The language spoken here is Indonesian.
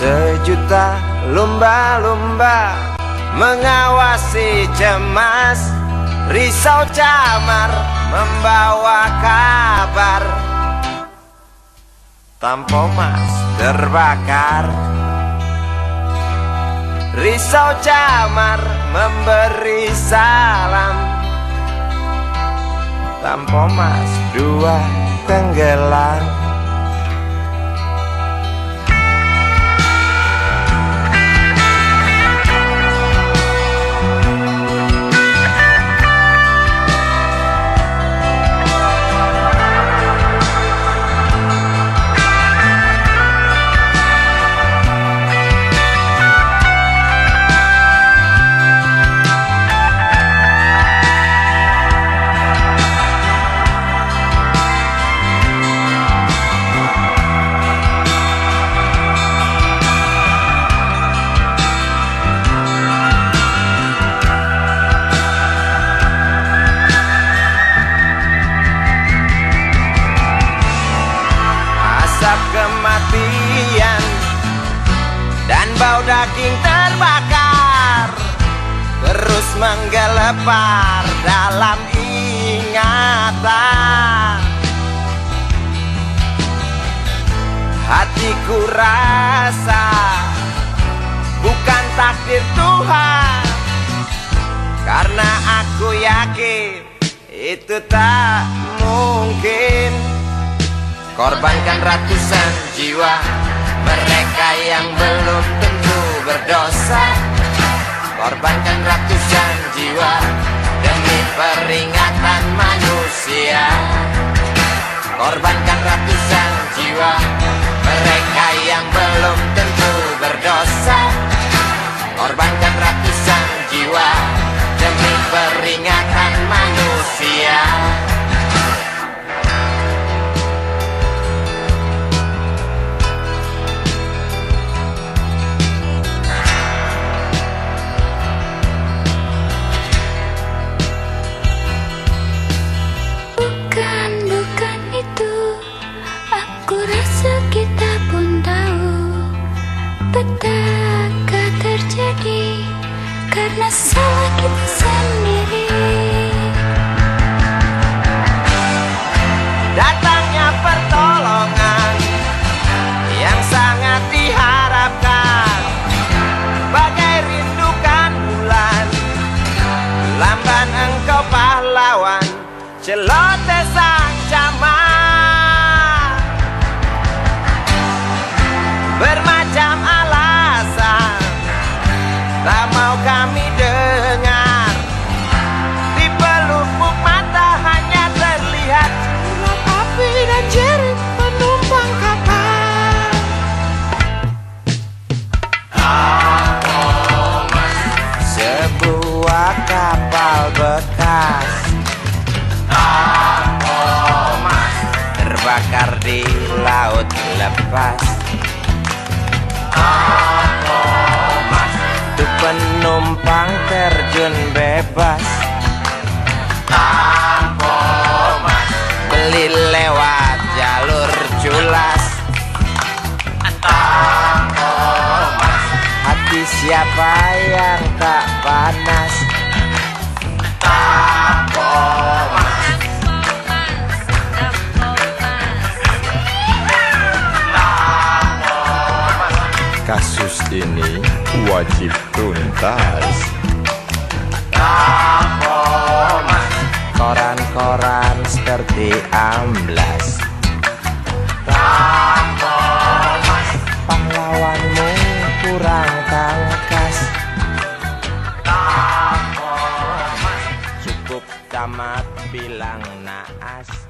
Sejuta lumba-lumba mengawasi cemas. Risau camar membawa kabar. Tampo mas terbakar. Risau camar memberi salam. Tampo mas dua tenggelam kematian. Dan bau daging terbakar terus menggelepar dalam ingatan. Hatiku rasa bukan takdir Tuhan karena aku yakin itu tak mungkin Korbankan ratusan jiwa Mereka yang belum tentu berdosa. Korbankan ratusan jiwa Demi peringatan manusia. Korbankan Aku laut lepas Itu penumpang terjun bebas. Beli lewat jalur culas. Hati siapa yang tak panas ini wajib tuntas. Koran-koran seperti amblas. Pahlawanmu kurang tangkas Cukup tamat bilang naas.